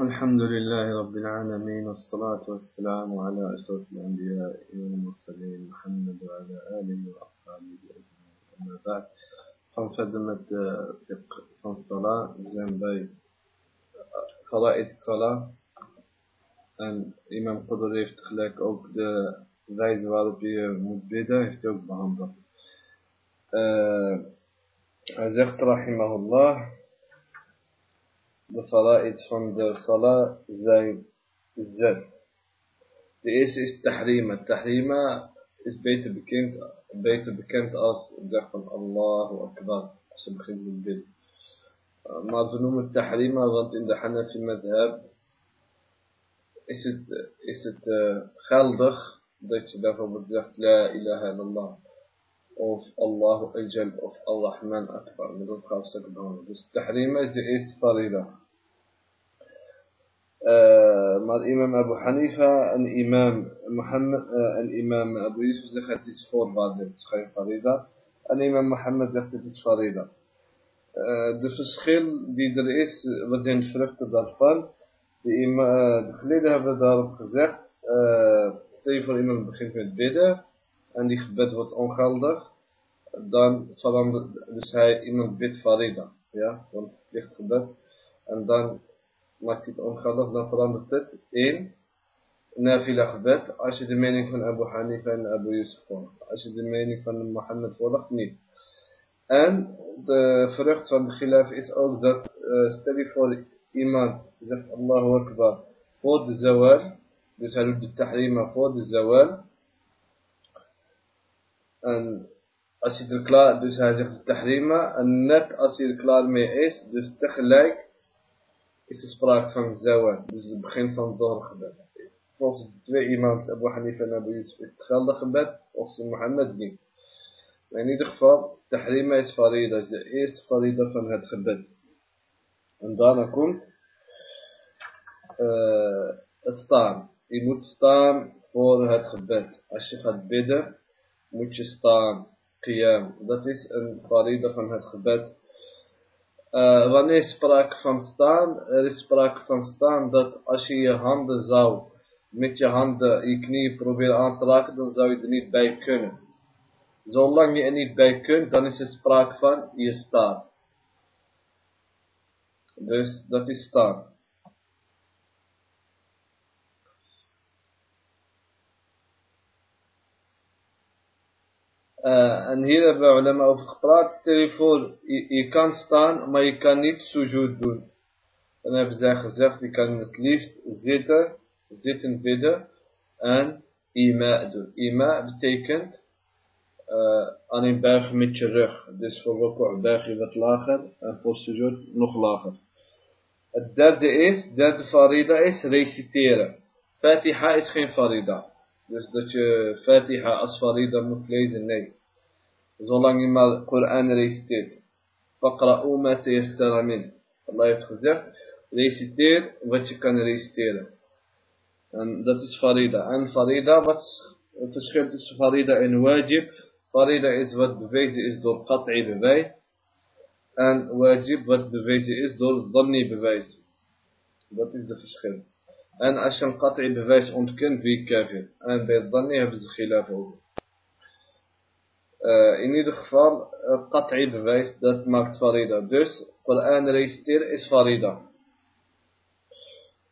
الحمد لله رب العالمين والصلاة والسلام على أشرف الأنبياء والمرسلين محمد وعلى آله وأصحابه أجمعين. أما بعد فنخدمة فقه الصلاة جنبي فرائض الصلاة أن إمام قدر يفتح لك أو كدا زايد واربي مدبدة يفتح بهم. أه رحمه الله. De fara'id van de salah zijn zes. De eerste is tahrima. Tahrima is beter bekend, beter bekend als zeg van Allahu Akbar, als je begint met. Uh, maar ze noemen het tahrima, want in de Hanafi madhab is het, is het uh, geldig dat je bijvoorbeeld zegt La ilaha illallah of Allahu Ajal of Al-Rahman Akbar. Met dat gaan we behandelen. Dus tahrima is de eerste farida. Uh, maar imam Abu Hanifa en imam Mohammed uh, en imam Abu Yusuf zeggen het is voorwaarde, het is geen farida. En imam Mohammed zegt het is farida. Uh, de verschil die er is, wat zijn vruchten daarvan. De, ima, de geleden hebben daarop gezegd, stel je maakt het ongeldig, dan verandert het. In nafila gebed, als je de mening van Abu Hanifa en Abu Yusuf volgt. Als je de mening van Mohammed volgt, niet. En de vrucht van de gilaf is ook dat, uh, stel je voor iemand zegt Allahu Akbar voor de zawal, dus hij doet de tahrima voor de zawal, en als hij er klaar, dus hij zegt de tahrima, en net als hij er klaar mee is, dus tegelijk, is er sprake van zawal, dus het begin van het doorgebed. Volgens de twee imams, Abu Hanifa en Abu Yusuf, is het geldig gebed, volgens Mohammed niet. Maar in ieder geval, tahrima is farida, is de eerste farida van het gebed. En daarna komt uh, staan. Je moet staan voor het gebed. Als je gaat bidden, moet je staan. Qiyam. Dat is een farida van het gebed. Uh, wanneer sprake van staan? Er is sprake van staan dat als je je handen zou, met je handen je knieën proberen aan te raken, dan zou je er niet bij kunnen. Zolang je er niet bij kunt, dan is er sprake van je staat. Dus dat is staan. Uh, en hier hebben we ulama over gepraat. Stel je voor, je, kan staan, maar je kan niet sujud doen. Dan hebben zij gezegd, je kan het liefst zitten, zitten bidden en ima doen. Ima betekent uh, aan een buigen met je rug. Dus voor ruku' buig je wat lager en voor sujud nog lager. Het derde is, derde farida is reciteren. Fatiha is geen farida. Dus dat je Fatiha als farida moet lezen, nee. Zolang je maar Koran reciteert. Faqra'u ma tayassara min. Allah heeft gezegd, reciteer wat je kan reciteren. En dat is farida. En farida, wat is het verschil tussen farida en wajib? Farida is wat bewezen is door qat'i bewijs. En wajib wat bewezen is door dhanni bewijs. Dat is het verschil. En als je een qat'i bewijs ontkent, wie kafir. En bij dhanni hebben ze khilaf over. Uh, in ieder geval, uh, qat'i bewijs, dat maakt farida. Dus, Quran reciteren is farida.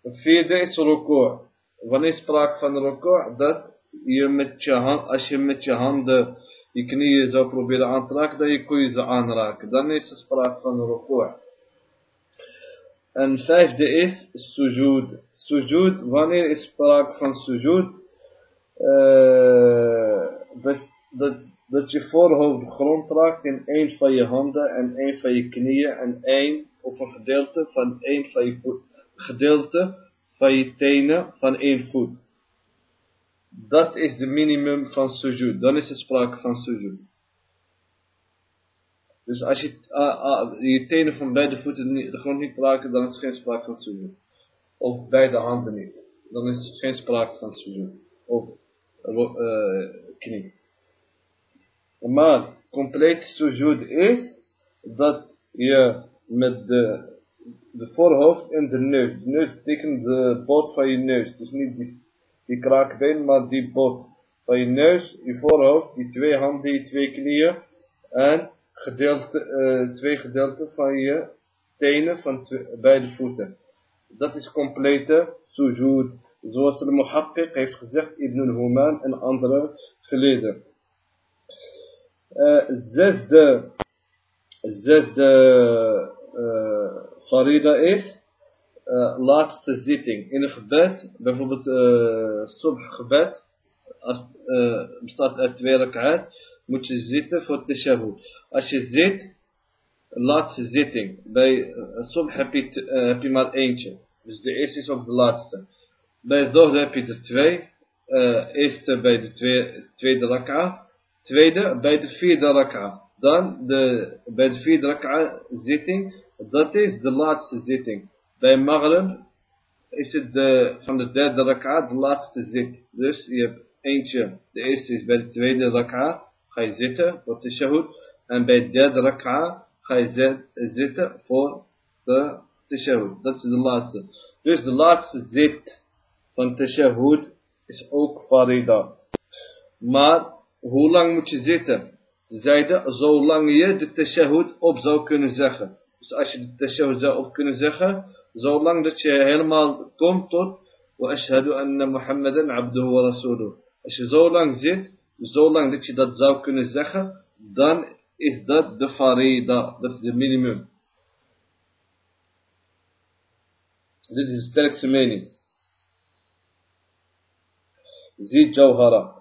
Vierde is ruku'. Wanneer sprake van ruku', dat je met je hand, als je met je handen je knieën zou proberen aan te raken, dan je kun je ze aanraken. Dan is er sprake van ruku'. En vijfde is sujud. Sujud, wanneer is sprake van sujud? Uh, dat, dat, dat je voorhoofd de grond raakt in één van je handen en één van je knieën en één op een gedeelte van één van je voet, gedeelte van je tenen van één voet. Dat is de minimum van sujud. Dan is er sprake van sujud. Dus als je uh, uh, je tenen van beide voeten de grond niet raken, dan is er geen sprake van sujud. Of beide handen niet. Dan is er geen sprake van sujud. Of uh, knie. Maar compleet sujud is dat je met de de voorhoofd en de neus. De neus betekent de boot van je neus. Dus niet die, kraakbeen, maar die boot van je neus, je voorhoofd, die twee handen, die twee knieën. En gedeelte, uh, twee gedeelten van je tenen van beide voeten. Dat is complete sujud. Zoals de muhaqqiq heeft gezegd, Ibn al-Human en andere geleden. Uh, zesde, zesde uh, farida is uh, laatste zitting. In een gebed, bijvoorbeeld uh, subh gebed, als, bestaat uit twee rak'at, moet je zitten voor tashahud. Als je zit, laatste zitting. Bij subh heb je, heb je maar eentje. Dus de eerste is ook de laatste. Bij Zohar heb je er twee. Uh, eerste bij de tweede, tweede. Tweede bij de vierde rak'a. Dan de, bij de vierde rak'a zitting. Dat is de laatste zitting. Bij Maghrib is het de, van de derde rak'a de laatste zit. Dus je hebt eentje. De eerste is bij de tweede rak'a. Ga je zitten voor de shahud. En bij de derde rak'a ga je zitten voor de tashahud. Dat is de laatste. Dus de laatste zit van tashahud is ook farida. Maar hoe lang moet je zitten? Ze zeiden, zolang je de tashahud op zou kunnen zeggen. Dus als je de tashahud zou op kunnen zeggen, zolang dat je helemaal komt tot wa ashhadu anna Muhammadan abduhu wa. Als je zo lang zit, zolang dat je dat zou kunnen zeggen, dan is dat de farida, dat is de minimum. Dit is de sterkste mening. Ziet Jawhara.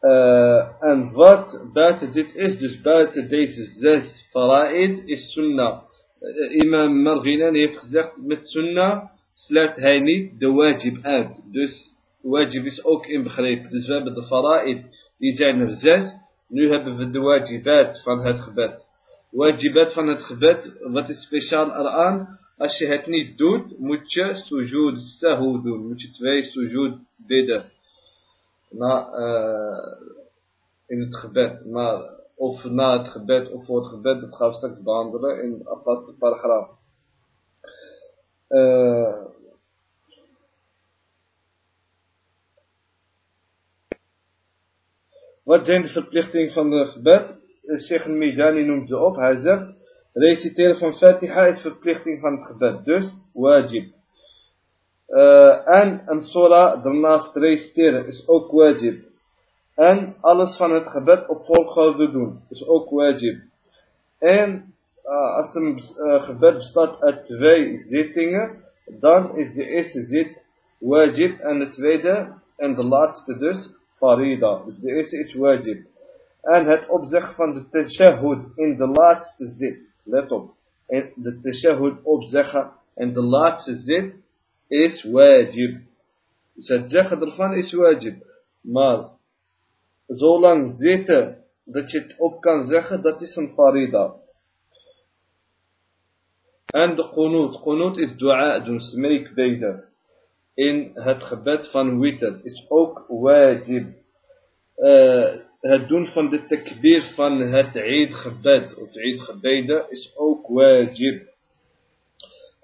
Uh, en wat buiten dit is, dus buiten deze zes fara'id, is sunnah. Uh, imam Marginan heeft gezegd, met sunnah sluit hij niet de wajib uit. Dus wajib is ook inbegrepen. Dus we hebben de fara'id, die zijn er zes. Nu hebben we de wajibat van het gebed. Wajibat van het gebed, wat is speciaal eraan? Als je het niet doet, moet je sujud sahu doen. Moet je twee sujud bidden. Na, uh, in het gebed. Maar of na het gebed of voor het gebed, dat gaan we straks behandelen in een aparte paragraaf. Uh, wat zijn de verplichtingen van het gebed? Sheikh al-Mizani noemt ze op. Hij zegt reciteren van Fatiha is verplichting van het gebed. Dus wajib. Uh, en een surah daarnaast reciteren is ook wajib. En alles van het gebed op volgorde doen is ook wajib. En uh, als een uh, gebed bestaat uit twee zittingen, dan is de eerste zit wajib en de tweede en de laatste dus farida. Dus de eerste is wajib. En het opzeggen van de tashahud in de laatste zit let op. En de tashahud opzeggen en de laatste zit is wajib. Zeggen ervan is wajib. Maar zolang zitten dat je het op kan zeggen, dat is een farida. En de qunut. Qunut is dua doen, smeekbeden. In het gebed van witr is ook wajib. Uh, het doen van de takbir van het Eid gebed of Eid gebeden is ook wajib.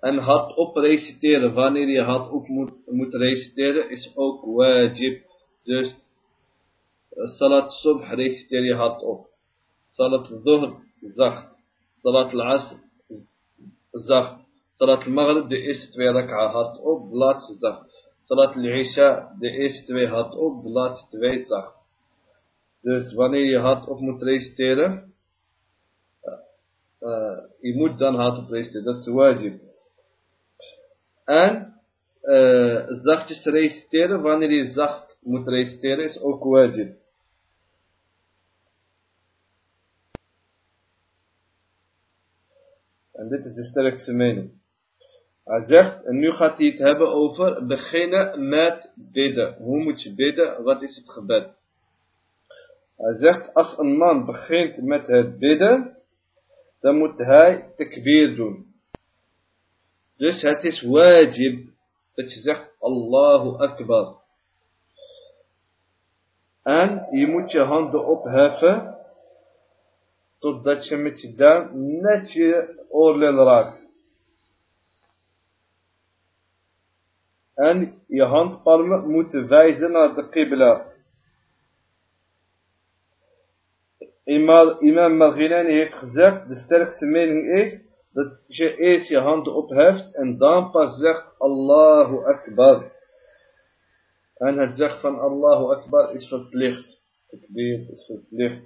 En had op reciteren, wanneer je had op moet, moet reciteren, is ook wajib. Dus salat subh reciteer je hard op. Salat dhuhr zacht. Salat al-asr zacht. Salat al-maghrib de eerste twee rak'a hard op, de laatste zacht. Salat al-isha de eerste twee hard op, de laatste twee zacht. Dus wanneer je hardop moet reciteren, uh, je moet dan hardop reciteren, dat is wajib. En uh, zachtjes reciteren, wanneer je zacht moet reciteren, is ook wajib. En dit is de sterkste mening. Hij zegt, en nu gaat hij het hebben over beginnen met bidden. Hoe moet je bidden? Wat is het gebed? Hij zegt, als een man begint met het bidden, dan moet hij takbir doen. Dus het is wajib dat je zegt, Allahu Akbar. En je moet je handen opheffen, totdat je met je duim net je oorlel raakt. En je handpalmen moeten wijzen naar de qibla. Imam Marginani heeft gezegd, de sterkste mening is dat je eerst je handen opheft en dan pas zegt Allahu Akbar. En het zegt van Allahu Akbar is verplicht. Takbir is verplicht.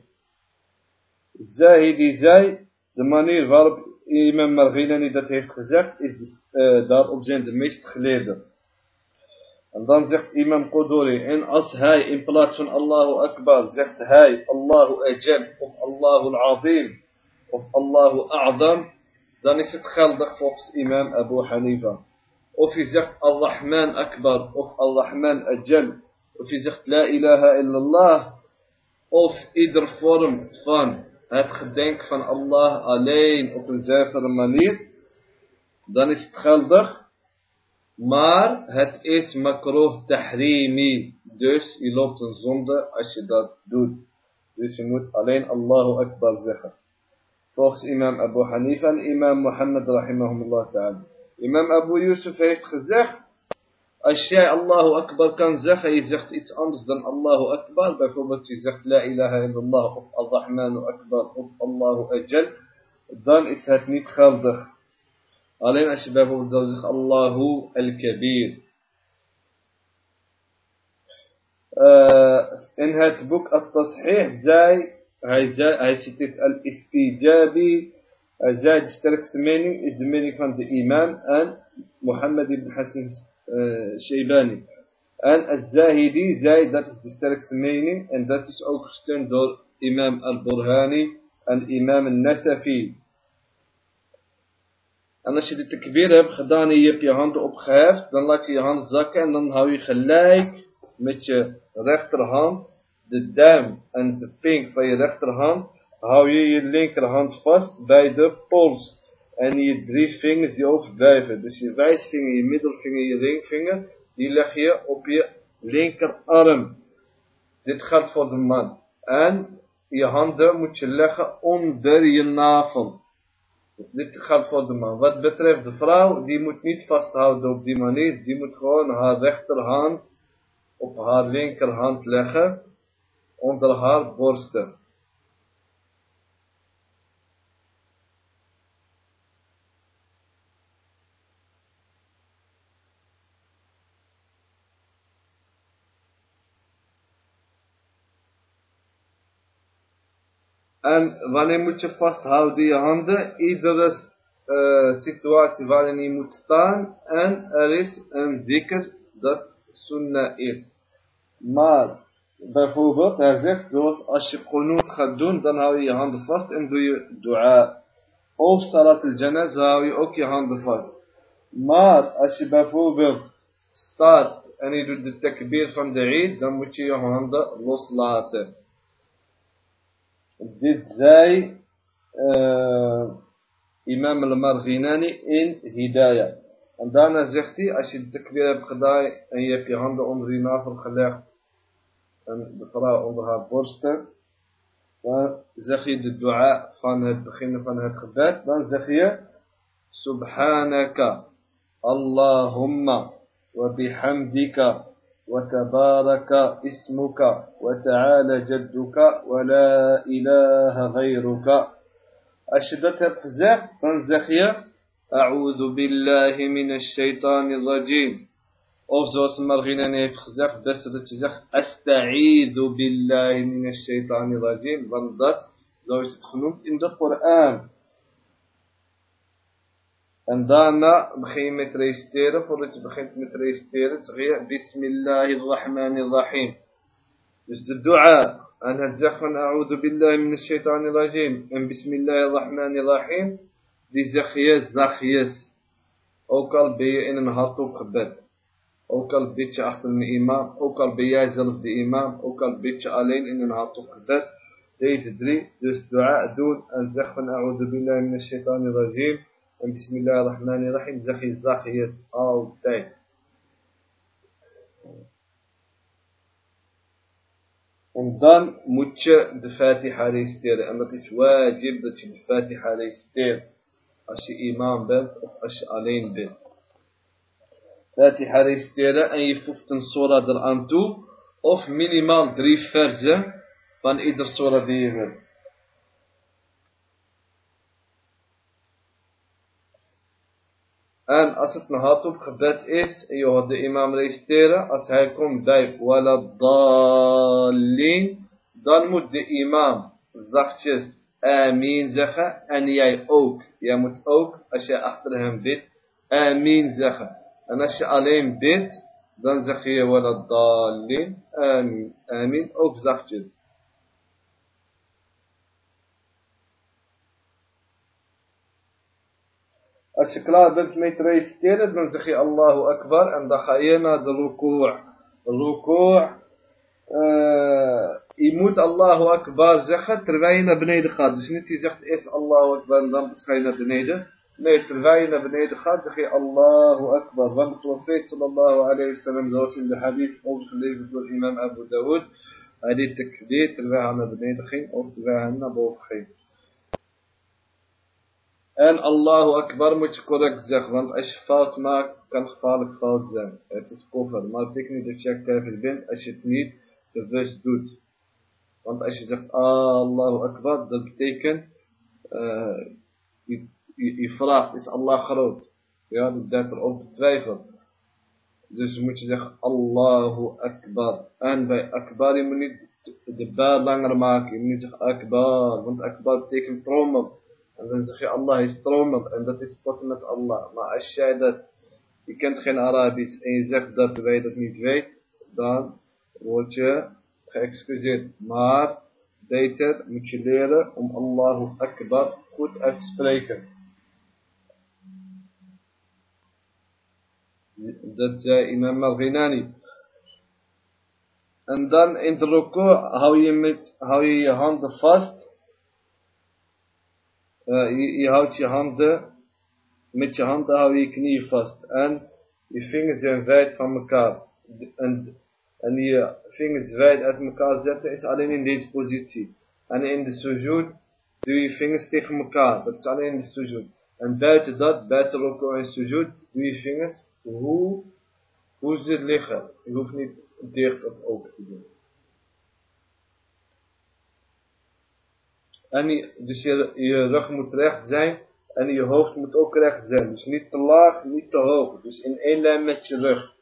Zij die zei, de manier waarop Imam Marginani dat heeft gezegd, is uh, daarop zijn de meest geleerden. En dan zegt imam Quduri, en als hij in plaats van Allahu Akbar zegt hij Allahu Ajal of Allahu Al-Azim of Allahu A'zam, dan is het geldig volgens imam Abu Hanifa. Of je zegt Al-Rahman Akbar of Al-Rahman Ajal, of je zegt La ilaha illallah, of ieder vorm van het gedenk van Allah alleen op een zuivere manier, dan is het geldig. Maar het is makroh tahrimi. Dus je loopt een zonde als je dat doet. Dus je moet alleen Allahu Akbar zeggen. Volgens imam Abu Hanifa en imam Muhammad rahimahumullah ta'ala. Imam Abu Yusuf heeft gezegd. Als jij Allahu Akbar kan zeggen, je zegt iets anders dan Allahu Akbar. Bijvoorbeeld je zegt La ilaha illallah of Al-Rahmanu Akbar of Allahu Ajal. Dan is het niet geldig. Alleen als je bijvoorbeeld zou zeggen Allahu al-Kabir. Uh, in het boek At-Tashih zei, hij, zei, hij citeert al-Istijabi, hij zei de sterkste mening is de mening van de imam en Mohammed ibn Hassan uh, Shaybani. En Al-Zahidi zei dat is de sterkste mening en dat is ook gesteund door imam al-Burhani en imam al-Nasafi. En als je de takbir hebt de duim en de pink van je rechterhand, hou je je linkerhand vast bij de pols. En je drie vingers die overdrijven. Dus je wijsvinger, je middelvinger, je ringvinger, die leg je op je linkerarm. Dit geldt voor de man. En je handen moet je leggen onder je navel. Dit gaat voor de man. Wat betreft de vrouw, die moet niet vasthouden op die manier. Die moet gewoon haar rechterhand op haar linkerhand leggen. Onder haar borsten. En wanneer moet je vasthouden je handen? Iedere uh, situatie waarin je moet staan. En er is een dikker dat sunnah is. Maar bijvoorbeeld, hij zegt zoals als je qunut gaat doen, dan hou je je handen vast en doe je dua. Of salat al-janaz, hou je ook je handen vast. Maar als je bijvoorbeeld staat en je doet de takbir van de Eid, dan moet je je handen loslaten. Dit zei uh, imam al-Marginani in Hidayah. En daarna zegt hij, als je de takbir hebt gedaan en je hebt je handen onder je navel gelegd een de vrouw onder haar borsten, dan zeg je de dua van het begin van het gebed, dan zeg je Subhanaka, Allahumma, wa bihamdika, wa tabaraka ismuka, wa ta'ala jadduka, wa la ilaha ghayruka. Als je dat hebt gezegd, dan zeg je أعوذ بالله من الشيطان الرجيم want dat zo is het genoemd in de Koran En daarna begin je met reciteren. Voordat je begint met reciteren, zeg je Bismillahirrahmanirrahim. Dus de dua en het zeggen van A'udhu billahi min shaitanir rajim en Bismillahirrahmanirrahim, die zeg je zachtjes. Ook al ben je in een hardop gebed. Ook al bid je achter een imam, ook al ben jij zelf de imam, ook al bid je alleen in een hardop gebed. Deze drie, dus dua doen en zeg van A'udhu billahi min shaitanir rajim. En bismillahirrahmanirrahim zeg je zachtjes altijd. En dan moet je de Fatiha reciteren. En dat is wajib dat je de Fatiha reciteert. Als je imam bent of als je alleen bent. Fatiha reciteren en je voegt een surah eraan toe. Of minimaal drie versen van ieder surah die je wil. En als het een hardop gebed is en je hoort de imam reciteren, als hij komt bij waladalin, dan moet de imam zachtjes amin zeggen en jij ook. Jij moet ook, als je achter hem bidt, amin zeggen. En als je alleen bidt, dan zeg je waladalin, amin, amin, ook zachtjes. Als je klaar bent met reciteren, dan zeg je Allahu Akbar en dan ga je naar de. Ruku' uh, je moet Allahu Akbar zeggen terwijl je naar beneden gaat. Dus niet je zegt eerst Allahu Akbar en dan ga je naar beneden. Nee, terwijl je naar beneden gaat zeg je Allahu Akbar. Want de profeet sallallahu alayhi wa sallam, zoals in de hadith overgeleverd door imam Abu Dawud, hij deed takbir terwijl hij naar beneden ging of terwijl hij naar boven ging. En Allahu Akbar moet je correct zeggen, want als je fout maakt, kan gevaarlijk fout zijn. Het is koffer, maar het betekent niet dat je kafir bent als je het niet bewust doet. Want als je zegt Allahu Akbar, dat betekent, uh, je, vraagt, is Allah groot? Ja, dat duidt er ook twijfel. Dus moet je zeggen Allahu Akbar. En bij Akbar, je moet niet de ba langer maken. Je moet niet zeggen Akbar, want Akbar betekent trommel. En dan zeg je Allah is stromend en dat is spotten met Allah. Maar als jij dat, je kent geen Arabisch en je zegt dat wij dat niet weten, dan word je geëxcuseerd. Maar beter moet je leren om Allahu Akbar goed uit te spreken. Dat zei imam al-Ghinani. En dan in de ruku hou je, met, hou je je handen vast uh, je, houdt je handen, met je handen hou je je knieën vast. En je vingers zijn wijd van elkaar. En, en je vingers wijd uit elkaar zetten is alleen in deze positie. En in de sujud doe je vingers tegen elkaar. Dat is alleen in de sujud. En buiten dat, buiten ook in sujud, doe je vingers hoe, hoe ze liggen. Je hoeft niet dicht of open te doen. En je, dus je, je rug moet recht zijn en je hoofd moet ook recht zijn. Dus niet te laag, niet te hoog. Dus in één lijn met je rug.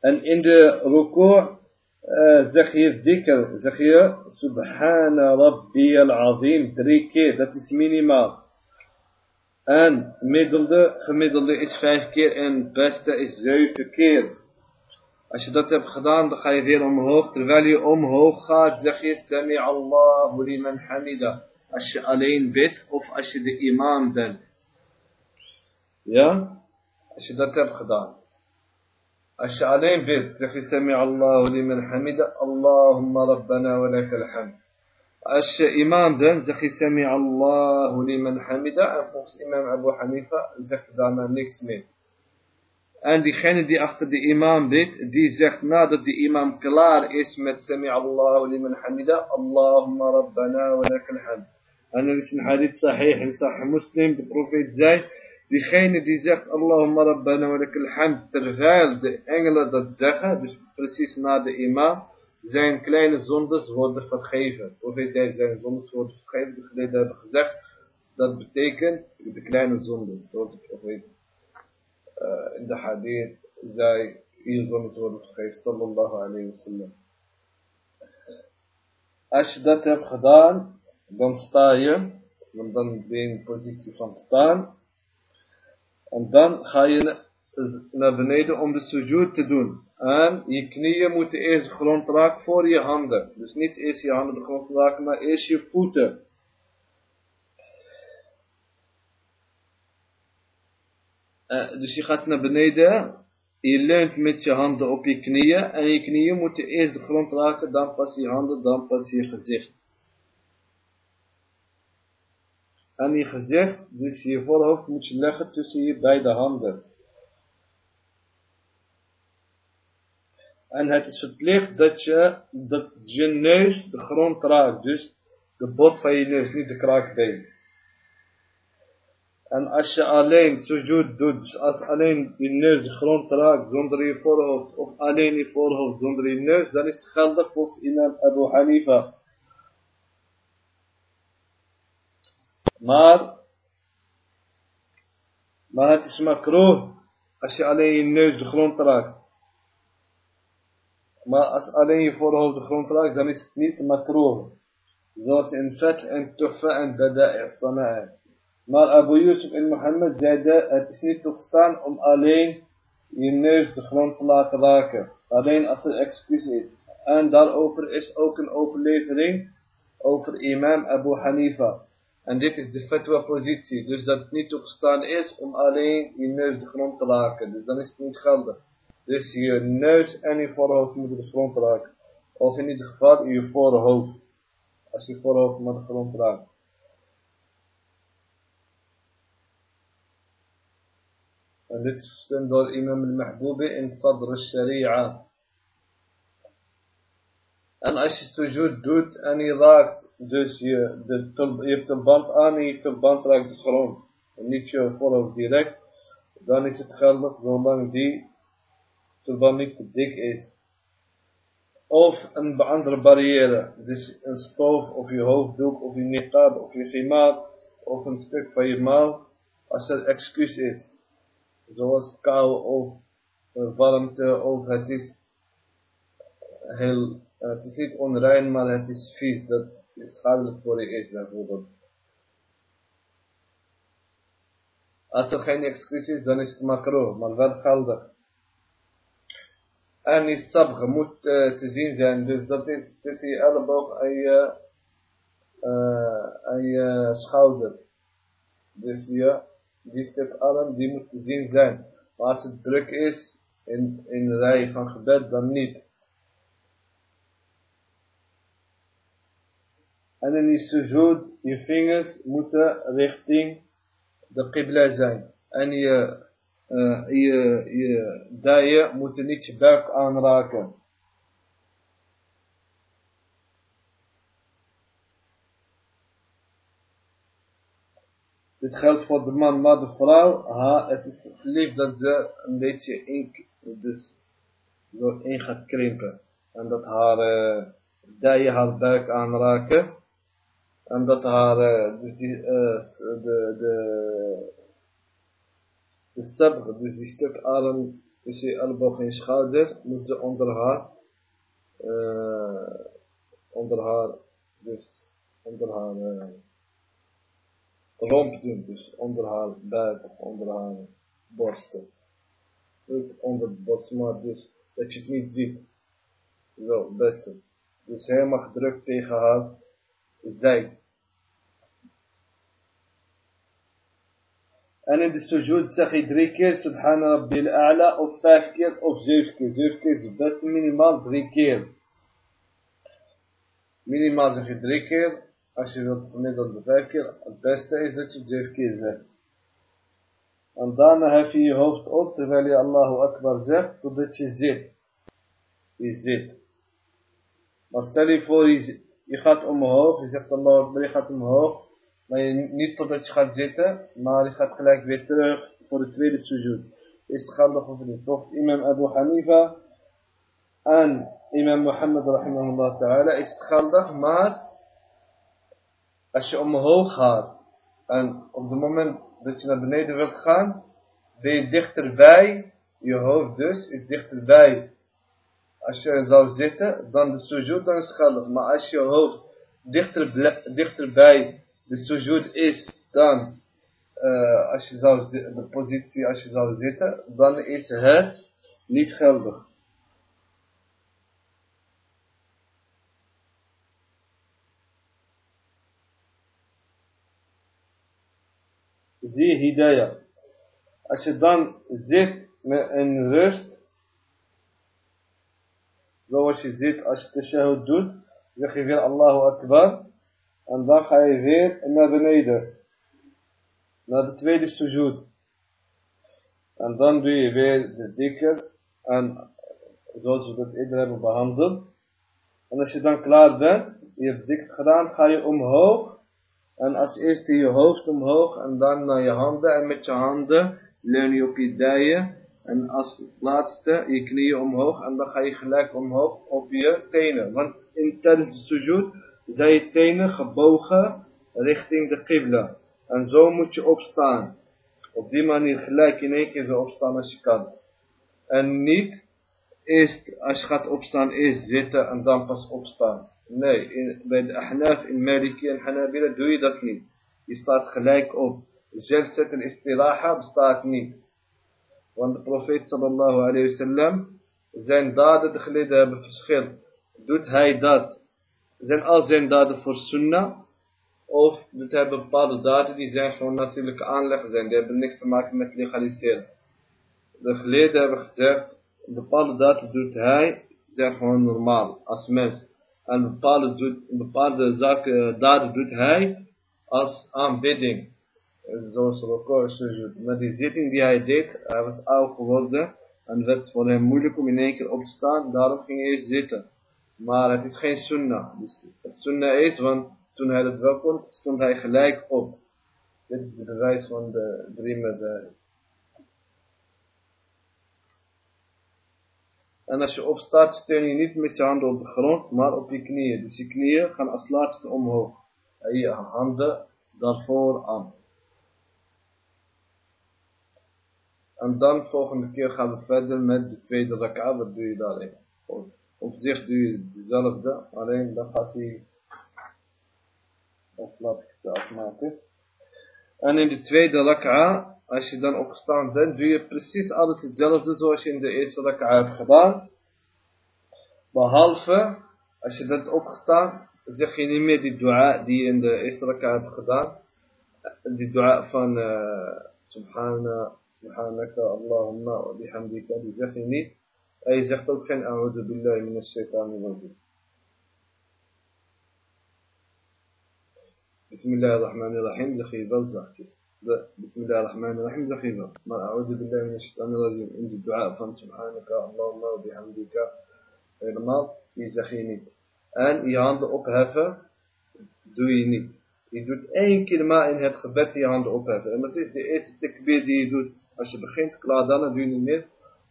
En in de ruku uh, zeg je dikker, zeg je Subhana Rabbi al-Azim drie keer. Dat is minimaal. En middelde, gemiddelde is vijf keer en beste is zeven keer. Als je dat hebt gedaan, dan ga je weer omhoog. Terwijl je omhoog gaat, zeg je Sami Allahu liman hamida. Als je alleen bidt of als je de imam bent. Ja? Als je dat hebt gedaan. Als je alleen bidt, zeg je Sami Allahu liman hamida. Allahumma rabbana wa lakal hamd. اش امام ده زخي سمع الله لمن حمده ان امام ابو حنيفه زخ دانا نيكس مين ان دي خين دي دي دي زخ نادا دي كلار اسم سمع الله لمن حمده اللهم ربنا ولك الحمد أنا لسن حديث صحيح صح مسلم بروفيت زاي دي خين دي زخ اللهم ربنا ولك الحمد ترغال دي انجل دي زخ بس بريسيس نادا zijn kleine zondes worden vergeven. Profeet zei, zijn zondes worden vergeven, de geleden hebben gezegd, dat betekent de kleine zondes, zoals de profeet in de hadith zei zonnen te worden vergeven, sallallahu alayhi wa sallam. Als je dat hebt gedaan, dan sta je, want dan ben je in positie van staan. En dan ga je naar beneden om de sujud te doen. En je knieën moeten eerst de grond raken voor je handen. Dus niet eerst je handen de grond raken, maar eerst je voeten. Uh, dus je gaat naar beneden. Je leunt met je handen op je knieën. En je knieën moeten eerst de grond raken. Dan pas je handen, dan pas je gezicht. En je gezicht, dus je voorhoofd moet je leggen tussen je beide handen. En het is verplicht dat je, dat je neus de grond raakt. Dus de bot van je neus, niet de kraakbeen. En als je alleen sujud doet, dus als alleen je neus de grond raakt zonder je voorhoofd, of alleen je voorhoofd zonder je neus, dan is het geldig volgens imam Abu Hanifa. Maar, maar het is makro als je alleen je neus de grond raakt. Maar als alleen je voorhoofd de grond raakt, dan is het niet makro. Zoals in Fath en Tuhfa en Bada'i. Maar Abu Yusuf en Mohammed zeiden, het is niet toegestaan om alleen je neus de grond te laten raken. Alleen als er excuus is. En daarover is ook een overlevering over imam Abu Hanifa. En dit is de fatwa positie. Dus dat het niet toegestaan is om alleen je neus de grond te raken. Dus dan is het niet geldig. Dus je neus en je voorhoofd moeten de grond raken. Of in ieder geval je voorhoofd. Als je voorhoofd maar de grond raakt. En dit is gestemd door imam al-Mahboubi in Sadr al-Sharia. En als je sujud doet en je raakt, dus je, de, je hebt een band aan en je band raakt de grond. En niet je voorhoofd direct. Dan is het geldig zolang die turban niet te dik is. Of een andere barrière. Dus een stoof of je hoofddoek of je niqab of je gimaat of een stuk van je mouw. Als er excuus is zoals kou of warmte of het is heel, het is niet onrein, maar het is vies, dat is schadelijk voor je is bijvoorbeeld. Als er geen excuus is, dan is het makro, maar wel geldig. En die sabg moet uh, te zien zijn, dus dat is tussen je elleboog en je, uh, en je schouder. Dus je die stuk arm, die moet te zien zijn. Maar als het druk is, in, in de rij van gebed, dan niet. En in die sujud, je vingers moeten richting de qibla zijn. En je, uh, je, je dijen moeten niet je buik aanraken. Dit geldt voor de man, maar de vrouw, het is lief dat ze een beetje in, dus door in gaat krimpen. En dat haar uh, dijen haar buik aanraken. En dat haar, uh, dus die, de, de, de sabr, dus die stuk arm tussen je elleboog en je schouder, moet ze onder haar, uh, onder haar, dus onder haar, romp doen, dus onder haar buik onder haar borsten. Niet onder de borst, maar dus dat je het niet ziet. Zo, beste. Dus helemaal gedrukt tegen haar zij. En in de sujud zeg je drie keer Subhana Rabbil A'la of vijf keer of zeven keer. Zeven keer is het beste minimaal drie keer. Minimaal zeg je drie keer als je wilt gemiddeld de vijf keer, het beste is dat je het zeven keer zegt. Maar je niet totdat je gaat zitten, maar je gaat gelijk weer terug voor de tweede sujud. Is het geldig of niet? Volgens imam Abu Hanifa en imam Muhammad rahimahullah ta'ala is het geldig, maar als je omhoog gaat en op het moment dat je naar beneden wilt gaan, ben je dichterbij, je hoofd dus is dichterbij. Als je zou zitten, dan de sujud, dan is het geldig. Maar als je hoofd dichter, dichterbij de sujud is dan uh, als je zou de positie als je zou zitten, dan is het niet geldig. zie hidayah. Als je dan zit met een rust, zoals je zit als je tashahud doet, zeg je weer Allahu Akbar, en dan ga je weer naar beneden, naar de tweede sujud. En dan doe je weer de dikker, en zoals we dat eerder hebben behandeld. En als je dan klaar bent, je hebt dik gedaan, ga je omhoog En als eerste je hoofd omhoog en dan naar je handen. En met je handen leun je op je dijen. En als laatste je knieën omhoog. En dan ga je gelijk omhoog op je tenen. Want in, tijdens de sujud zijn je tenen gebogen richting de qibla. En zo moet je opstaan. Op die manier gelijk in één keer zo opstaan als je kan. En niet eerst, als je gaat opstaan, eerst zitten en dan pas opstaan. Nee, in, bij de Ahnaf, in Maliki en Hanabila doe je dat niet. Je staat gelijk op. Zelfs en istiraha bestaat niet. Want de profeet sallallahu alayhi wasallam, zijn daden, de geleden hebben verschil. Doet hij dat? Zijn al zijn daden voor sunnah? Of doet hij bepaalde daden die zijn gewoon natuurlijke aanleg zijn. Die hebben niks te maken met legaliseren. De geleden hebben gezegd, bepaalde daden doet hij, zijn gewoon normaal, als mens. En bepaalde, doet, bepaalde zaken, daden doet hij als aanbidding. Zoals record sujud. Maar die zitting die hij deed, hij was oud geworden. En het werd voor hem moeilijk om in één keer op te staan. Daarom ging hij eerst zitten. Maar het is geen sunnah. Dus het sunnah is, want toen hij het wel kon, stond hij gelijk op. Dit is de bewijs van de drie met En als je opstaat, steun je niet met je handen op de grond, maar op je knieën. Dus je knieën gaan als laatste omhoog. En je handen daarvoor aan. En dan volgende keer gaan we verder met de tweede rak'a. Wat doe je daarin? Op zich doe je dezelfde, alleen dan gaat hij... Of laat ik het afmaken. En in de tweede rak'a als je dan opgestaan bent, doe je precies alles hetzelfde zoals je in de eerste rak'a hebt gedaan. Behalve, als je bent opgestaan, zeg je niet meer die dua die je in de eerste rak'a hebt gedaan. Die dua van uh, Subhana, Subhanaka, Allahumma bihamdika, die zeg je niet. En je zegt ook geen A'udhu Billahi Minash Shaitani Rajim. Bismillahirrahmanirrahim, zeg je wel zachtje. Bismillahirrahmanirrahim, zeg je wel. Maar A'udhu Billahi Minash Shaitani Rajim in de dua van Subhanaka, Allahumma, bihamdika. Helemaal, die zeg je niet. En je handen opheffen, doe je niet. Je doet één keer maar in het gebed je handen opheffen. En dat is de eerste tekbir die je doet. Als je begint, klaar dan, en doe je niet meer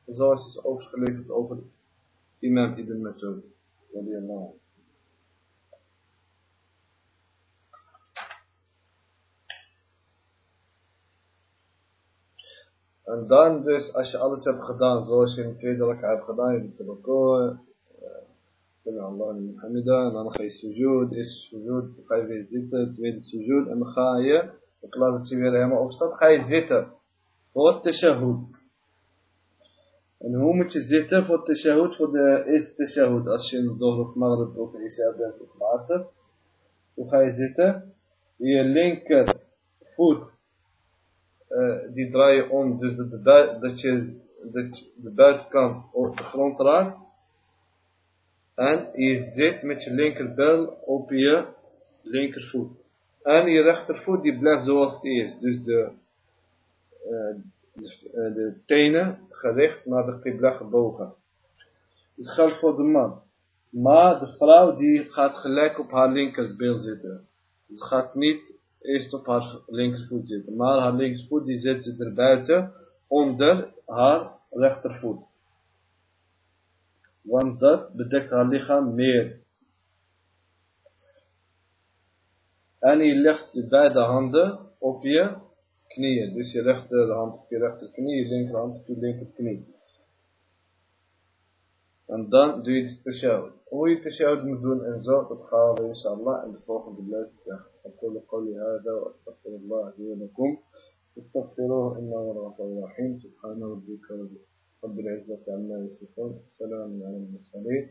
zoals is overgeleverd over imam Ibn Masud En dan dus, als je alles hebt gedaan zoals je in de tweede hebt gedaan, je de record, Sami Allah Hamida, en dan ga je sujud, eerste sujud, ga je weer zitten, tweede sujud, en dan ga je, in plaats dat weer helemaal opstaat, ga je zitten, voor tashahud. En hoe moet je zitten voor tashahud, voor de eerste tashahud, als je de Dohr of Maghrib of Isha bent of Maasr, hoe ga je zitten? Je linker voet uh, die draaien om, dus dat, de, je de buitenkant op de grond raakt. En je zit met je linkerbel op je linkervoet. En je rechtervoet die blijft zoals het is. Dus de, uh, de, uh, de, tenen gericht naar de qibla gebogen. Dat geldt voor de man. Maar de vrouw die gaat gelijk op haar linkerbeel zitten. Ze gaat niet eerst op haar linkervoet zitten. Maar haar linkervoet die zit ze er buiten onder haar rechtervoet. Want dat bedekt haar lichaam meer. En je legt je beide handen op je الكنية dus je legt de hand op je rechterknie, je linkerhand op je linkerknie. En dan doe je de tashahud. Hoe je tashahud moet doen en zo, dat gaan we inshallah in de volgende les zeggen. أقول قولي هذا وأستغفر الله لي ولكم استغفروه إنه هو الغفور الرحيم سبحان ربك رب العزة عما يصفون السلام على المرسلين